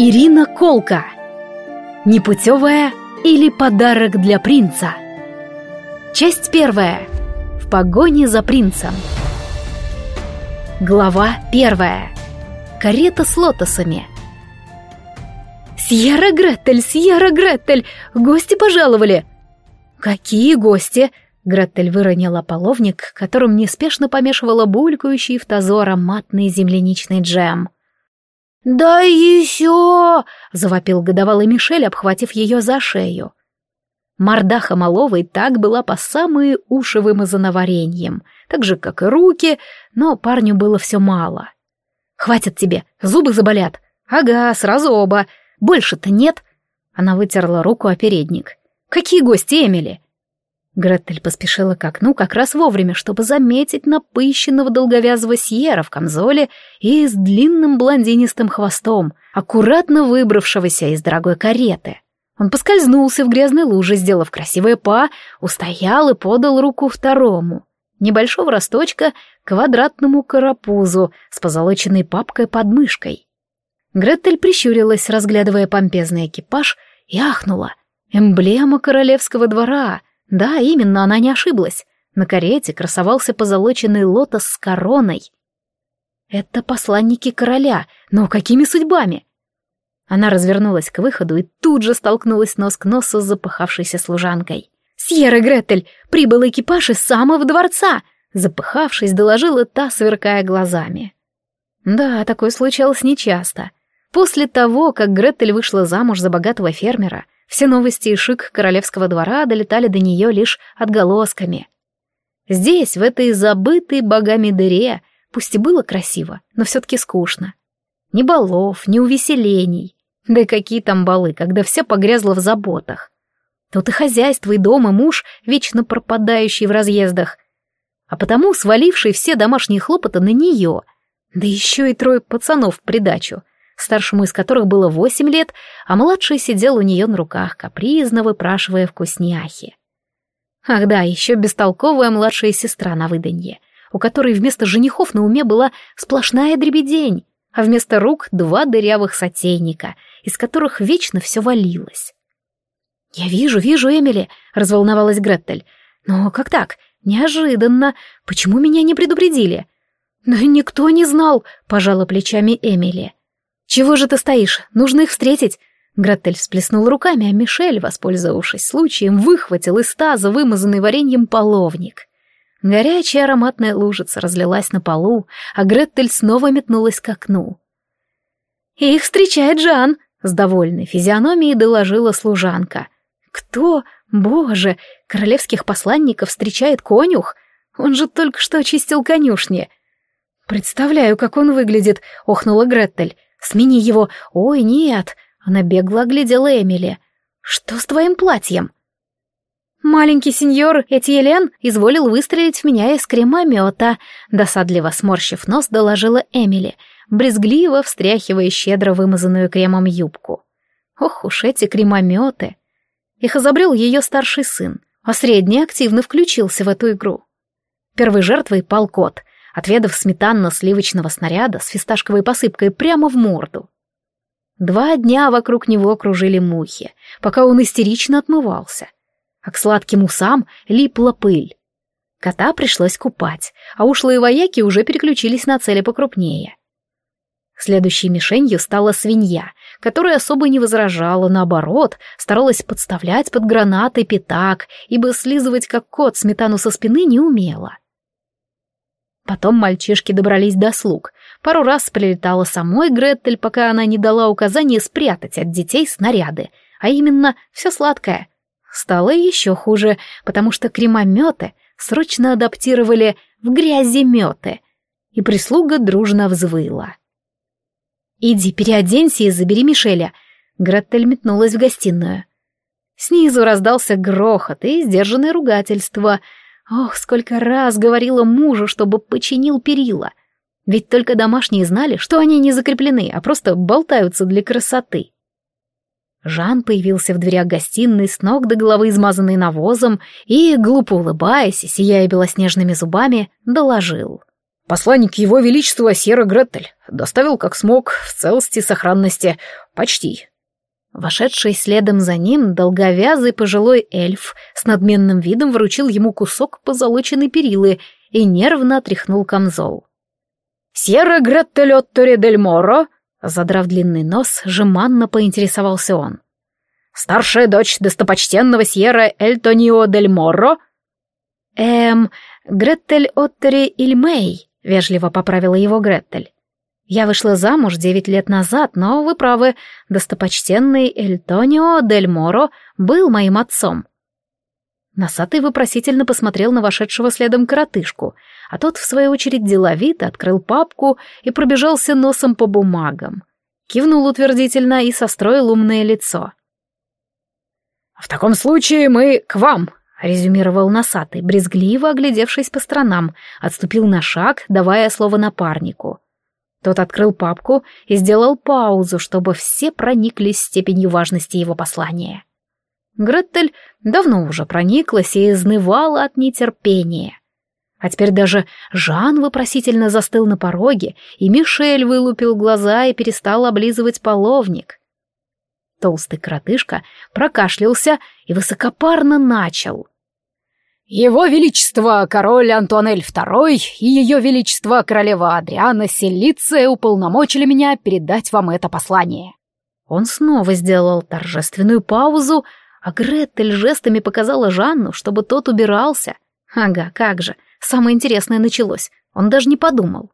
Ирина Колка. Непутевая или подарок для принца. Часть первая. В погоне за принцем. Глава первая. Карета с лотосами. «Сьерра Гретель, Сьерра Гретель! Гости пожаловали!» «Какие гости?» Гретель выронила половник, которым неспешно помешивала булькающий в тазу ароматный земляничный джем. «Да еще!» — завопил годовалый Мишель, обхватив ее за шею. Мордаха Маловой так была по самые уши вымазана вареньем, так же, как и руки, но парню было все мало. «Хватит тебе, зубы заболят!» «Ага, сразу оба. Больше-то нет!» Она вытерла руку о передник. «Какие гости, Эмили?» Гретель поспешила к окну как раз вовремя, чтобы заметить напыщенного долговязого Сьера в камзоле и с длинным блондинистым хвостом, аккуратно выбравшегося из дорогой кареты. Он поскользнулся в грязной луже, сделав красивое па, устоял и подал руку второму, небольшого росточка, квадратному карапузу с позолоченной папкой под мышкой. Гретель прищурилась, разглядывая помпезный экипаж, и ахнула. Эмблема королевского двора — да, именно, она не ошиблась. На карете красовался позолоченный лотос с короной. Это посланники короля, но какими судьбами? Она развернулась к выходу и тут же столкнулась нос к носу с запыхавшейся служанкой. «Сьерра Гретель! Прибыл экипаж из самого дворца!» Запыхавшись, доложила та, сверкая глазами. Да, такое случалось нечасто. После того, как Гретель вышла замуж за богатого фермера, все новости и шик королевского двора долетали до нее лишь отголосками. Здесь, в этой забытой богами дыре, пусть и было красиво, но все-таки скучно. Ни балов, ни увеселений. Да и какие там балы, когда все погрязло в заботах. Тут и хозяйство, и дом, и муж, вечно пропадающий в разъездах. А потому сваливший все домашние хлопоты на нее. Да еще и трое пацанов в придачу старшему из которых было восемь лет, а младший сидел у нее на руках, капризно выпрашивая вкусняхи. Ах да, еще бестолковая младшая сестра на выданье, у которой вместо женихов на уме была сплошная дребедень, а вместо рук два дырявых сотейника, из которых вечно все валилось. «Я вижу, вижу, Эмили», — разволновалась Гретель. «Но как так? Неожиданно. Почему меня не предупредили?» «Да никто не знал», — пожала плечами Эмили. «Чего же ты стоишь? Нужно их встретить!» Гретель всплеснул руками, а Мишель, воспользовавшись случаем, выхватил из таза вымазанный вареньем половник. Горячая ароматная лужица разлилась на полу, а Гретель снова метнулась к окну. «Их встречает Жан!» — с довольной физиономией доложила служанка. «Кто? Боже! Королевских посланников встречает конюх? Он же только что очистил конюшни!» «Представляю, как он выглядит!» — охнула Гретель. Смени его. Ой, нет. Она бегло оглядела Эмили. Что с твоим платьем? Маленький сеньор Этьелен изволил выстрелить в меня из кремомета, досадливо сморщив нос, доложила Эмили, брезгливо встряхивая щедро вымазанную кремом юбку. Ох уж эти кремометы! Их изобрел ее старший сын, а средний активно включился в эту игру. Первой жертвой пал кот, отведав сметанно-сливочного снаряда с фисташковой посыпкой прямо в морду. Два дня вокруг него кружили мухи, пока он истерично отмывался. А к сладким усам липла пыль. Кота пришлось купать, а ушлые вояки уже переключились на цели покрупнее. Следующей мишенью стала свинья, которая особо не возражала, наоборот, старалась подставлять под гранаты пятак, ибо слизывать как кот сметану со спины не умела. Потом мальчишки добрались до слуг. Пару раз прилетала самой Гретель, пока она не дала указания спрятать от детей снаряды, а именно все сладкое. Стало еще хуже, потому что кремометы срочно адаптировали в гряземеты, и прислуга дружно взвыла. «Иди, переоденься и забери Мишеля», — Гретель метнулась в гостиную. Снизу раздался грохот и сдержанное ругательство — Ох, сколько раз говорила мужу, чтобы починил перила. Ведь только домашние знали, что они не закреплены, а просто болтаются для красоты. Жан появился в дверях гостиной с ног до головы измазанный навозом и, глупо улыбаясь сияя белоснежными зубами, доложил. «Посланник его величества Сера Гретель доставил как смог в целости и сохранности. почти». Вошедший следом за ним долговязый пожилой эльф с надменным видом вручил ему кусок позолоченной перилы и нервно отряхнул камзол. «Сьерра Греттель дель Моро?» Задрав длинный нос, жеманно поинтересовался он. «Старшая дочь достопочтенного Сьерра Эльтонио дель Моро?» «Эм, Греттель Оттери Ильмей», — вежливо поправила его Греттель. «Я вышла замуж девять лет назад, но, вы правы, достопочтенный Эльтонио Дель Моро был моим отцом». Носатый вопросительно посмотрел на вошедшего следом коротышку, а тот, в свою очередь, деловито открыл папку и пробежался носом по бумагам. Кивнул утвердительно и состроил умное лицо. «В таком случае мы к вам», — резюмировал носатый, брезгливо оглядевшись по сторонам, отступил на шаг, давая слово напарнику. Тот открыл папку и сделал паузу, чтобы все прониклись степенью важности его послания. Гретель давно уже прониклась и изнывала от нетерпения. А теперь даже Жан вопросительно застыл на пороге, и Мишель вылупил глаза и перестал облизывать половник. Толстый кротышка прокашлялся и высокопарно начал. «Его Величество король Антуанель II и Ее Величество королева Адриана Селиция уполномочили меня передать вам это послание». Он снова сделал торжественную паузу, а Гретель жестами показала Жанну, чтобы тот убирался. Ага, как же, самое интересное началось, он даже не подумал.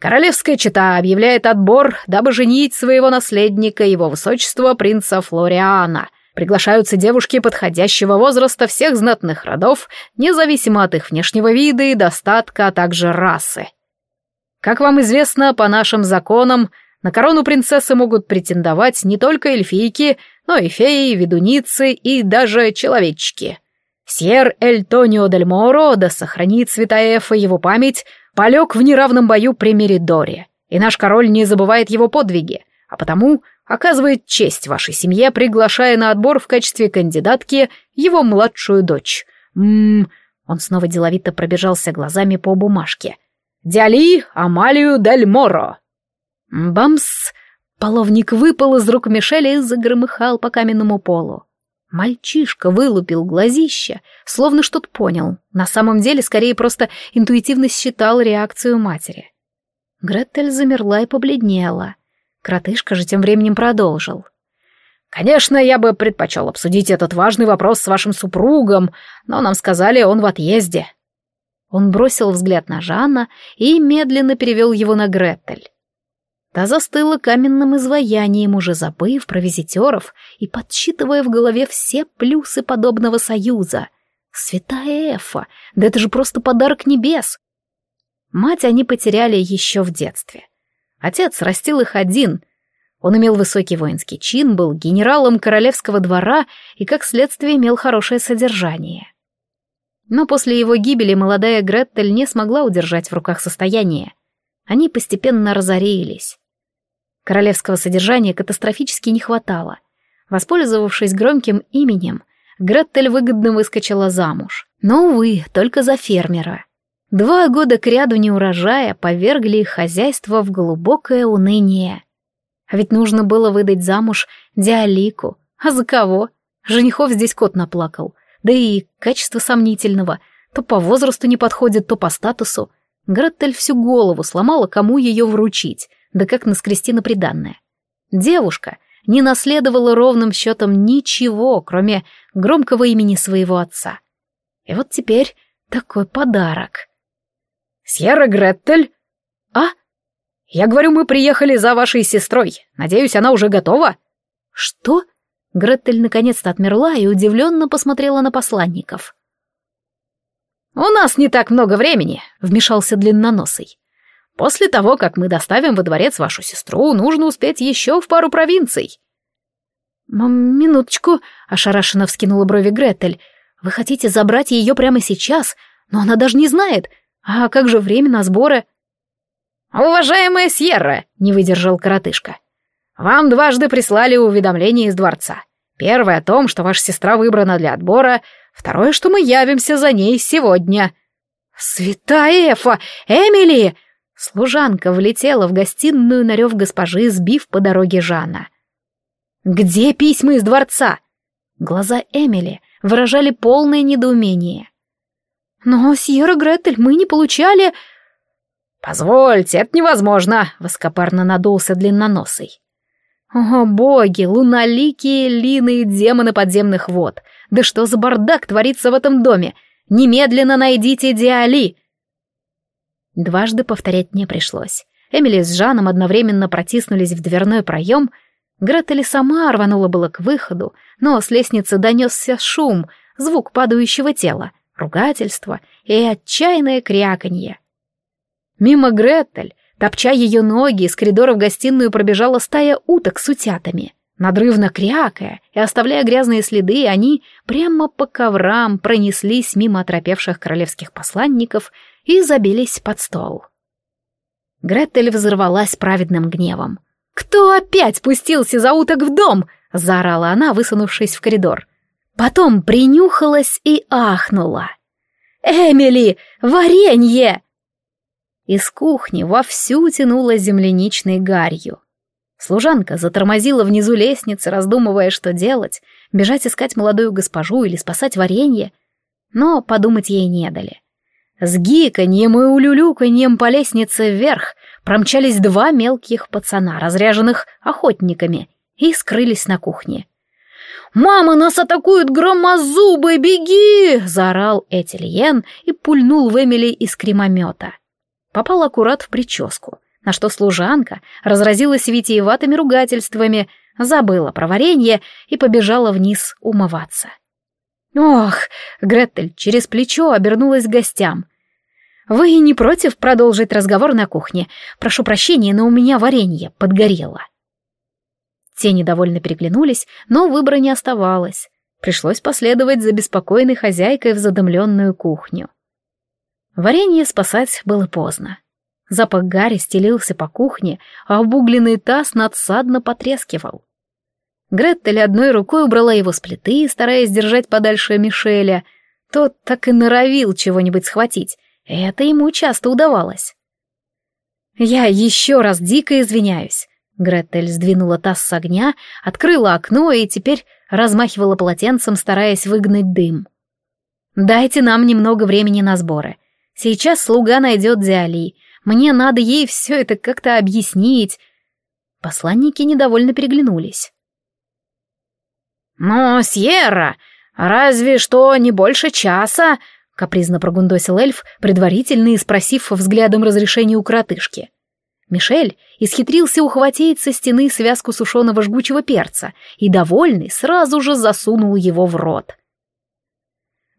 Королевская чета объявляет отбор, дабы женить своего наследника, его высочества принца Флориана. Приглашаются девушки подходящего возраста всех знатных родов, независимо от их внешнего вида и достатка, а также расы. Как вам известно, по нашим законам, на корону принцессы могут претендовать не только эльфийки, но и феи, ведуницы и даже человечки. Сьер Эль Тонио Дель Моро, да сохранит святая Эфа его память, полег в неравном бою при Меридоре, и наш король не забывает его подвиги, а потому оказывает честь вашей семье, приглашая на отбор в качестве кандидатки его младшую дочь. Ммм, он снова деловито пробежался глазами по бумажке. Диали Амалию Дель Моро. Бамс! Половник выпал из рук Мишеля и загромыхал по каменному полу. Мальчишка вылупил глазища, словно что-то понял. На самом деле, скорее, просто интуитивно считал реакцию матери. Гретель замерла и побледнела. Кротышка же тем временем продолжил. «Конечно, я бы предпочел обсудить этот важный вопрос с вашим супругом, но нам сказали, он в отъезде». Он бросил взгляд на Жанна и медленно перевел его на Гретель. Та застыла каменным изваянием, уже забыв про визитеров и подсчитывая в голове все плюсы подобного союза. Святая Эфа, да это же просто подарок небес. Мать они потеряли еще в детстве. Отец растил их один. Он имел высокий воинский чин, был генералом королевского двора и, как следствие, имел хорошее содержание. Но после его гибели молодая Греттель не смогла удержать в руках состояние. Они постепенно разорились. Королевского содержания катастрофически не хватало. Воспользовавшись громким именем, Греттель выгодно выскочила замуж. Но, увы, только за фермера. Два года кряду неурожая повергли их хозяйство в глубокое уныние. А ведь нужно было выдать замуж Диалику. А за кого? Женихов здесь кот наплакал. Да и качество сомнительного. То по возрасту не подходит, то по статусу. Греттель всю голову сломала, кому ее вручить — да как наскрести на приданное. Девушка не наследовала ровным счетом ничего, кроме громкого имени своего отца. И вот теперь такой подарок. «Сьерра Греттель?» «А?» «Я говорю, мы приехали за вашей сестрой. Надеюсь, она уже готова?» «Что?» Греттель наконец-то отмерла и удивленно посмотрела на посланников. «У нас не так много времени», — вмешался длинноносый. После того, как мы доставим во дворец вашу сестру, нужно успеть еще в пару провинций». «Минуточку», — ошарашенно вскинула брови Гретель. «Вы хотите забрать ее прямо сейчас? Но она даже не знает. А как же время на сборы?» «Уважаемая Сьерра», — не выдержал коротышка, — «вам дважды прислали уведомление из дворца. Первое о том, что ваша сестра выбрана для отбора, второе, что мы явимся за ней сегодня». «Святая Эфа! Эмили!» Служанка влетела в гостиную на рев госпожи, сбив по дороге Жана. Где письма из дворца? Глаза Эмили выражали полное недоумение. «Но, Сьерра Гретель, мы не получали...» «Позвольте, это невозможно!» — воскопарно надулся длинноносый. «О, боги, луноликие лины и демоны подземных вод! Да что за бардак творится в этом доме? Немедленно найдите Диали!» Дважды повторять не пришлось. Эмили с Жаном одновременно протиснулись в дверной проем. Гретель сама рванула было к выходу, но с лестницы донесся шум, звук падающего тела, ругательство и отчаянное кряканье. Мимо Гретель, топча ее ноги, из коридора в гостиную пробежала стая уток с утятами. Надрывно крякая и оставляя грязные следы, они прямо по коврам пронеслись мимо оторопевших королевских посланников и забились под стол. Гретель взорвалась праведным гневом. «Кто опять спустился за уток в дом?» — заорала она, высунувшись в коридор. Потом принюхалась и ахнула. «Эмили, варенье!» Из кухни вовсю тянуло земляничной гарью. Служанка затормозила внизу лестницы, раздумывая, что делать, бежать искать молодую госпожу или спасать варенье. Но подумать ей не дали. С гиканьем и улюлюканьем по лестнице вверх промчались два мелких пацана, разряженных охотниками, и скрылись на кухне. «Мама, нас атакуют громозубы, беги!» — заорал Этельен и пульнул в Эмили из кремомета попал аккурат в прическу, на что служанка разразилась витиеватыми ругательствами, забыла про варенье и побежала вниз умываться. «Ох!» — Гретель через плечо обернулась к гостям. «Вы не против продолжить разговор на кухне? Прошу прощения, но у меня варенье подгорело». Те недовольно переглянулись, но выбора не оставалось. Пришлось последовать за беспокойной хозяйкой в задымленную кухню. Варенье спасать было поздно. Запах гари стелился по кухне, а обугленный таз надсадно потрескивал. Гретель одной рукой убрала его с плиты, стараясь держать подальше Мишеля. Тот так и норовил чего-нибудь схватить. Это ему часто удавалось. «Я еще раз дико извиняюсь». Гретель сдвинула таз с огня, открыла окно и теперь размахивала полотенцем, стараясь выгнать дым. «Дайте нам немного времени на сборы. Сейчас слуга найдет Диали. Мне надо ей все это как-то объяснить. Посланники недовольно переглянулись. «Но, Сьерра, разве что не больше часа?» — капризно прогундосил эльф, предварительно и спросив взглядом разрешения у коротышки. Мишель исхитрился ухватить со стены связку сушеного жгучего перца и, довольный, сразу же засунул его в рот.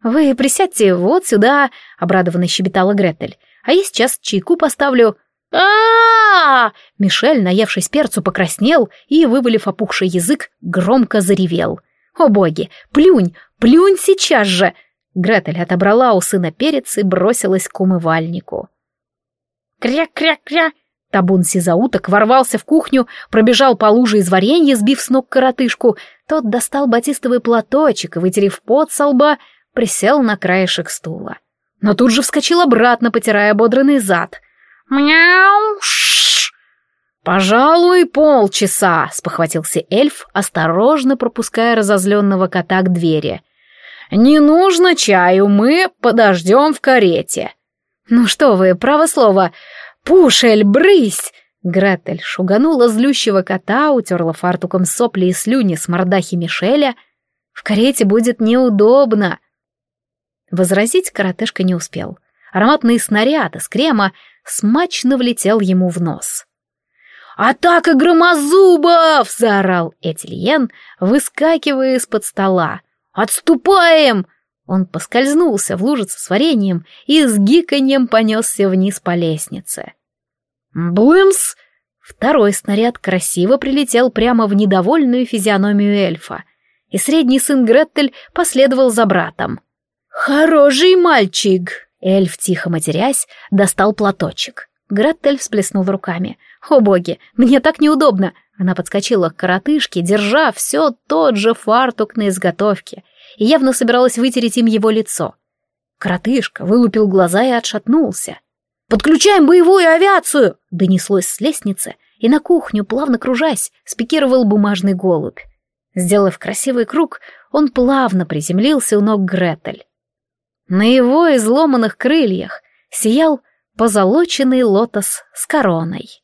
«Вы присядьте вот сюда», — обрадованно щебетала Гретель. «А я сейчас чайку поставлю». А, Мишель, наевшись перцу, покраснел и, вывалив опухший язык, громко заревел. «О боги! Плюнь! Плюнь сейчас же!» Гретель отобрала у сына перец и бросилась к умывальнику. «Кря-кря-кря!» Табун сизауток ворвался в кухню, пробежал по луже из варенья, сбив с ног коротышку. Тот достал батистовый платочек и, вытерев пот со лба, присел на краешек стула. Но тут же вскочил обратно, потирая ободранный зад. «Мяу! Ш «Пожалуй, полчаса», — спохватился эльф, осторожно пропуская разозленного кота к двери. «Не нужно чаю, мы подождем в карете». «Ну что вы, право слово, пушель, брысь!» Гретель шуганула злющего кота, утерла фартуком сопли и слюни с мордахи Мишеля. «В карете будет неудобно», Возразить коротышка не успел. Ароматный снаряд из крема смачно влетел ему в нос. «Атака громозубов!» — заорал Этильен, выскакивая из-под стола. «Отступаем!» Он поскользнулся в лужице с вареньем и с гиканьем понесся вниз по лестнице. «Блымс!» Второй снаряд красиво прилетел прямо в недовольную физиономию эльфа, и средний сын Греттель последовал за братом. «Хороший мальчик!» Эльф, тихо матерясь, достал платочек. Гретель всплеснул руками. «О боги, мне так неудобно!» Она подскочила к коротышке, держа все тот же фартук на изготовке, и явно собиралась вытереть им его лицо. Коротышка вылупил глаза и отшатнулся. «Подключаем боевую авиацию!» — донеслось с лестницы, и на кухню, плавно кружась, спикировал бумажный голубь. Сделав красивый круг, он плавно приземлился у ног Гретель. На его изломанных крыльях сиял позолоченный лотос с короной.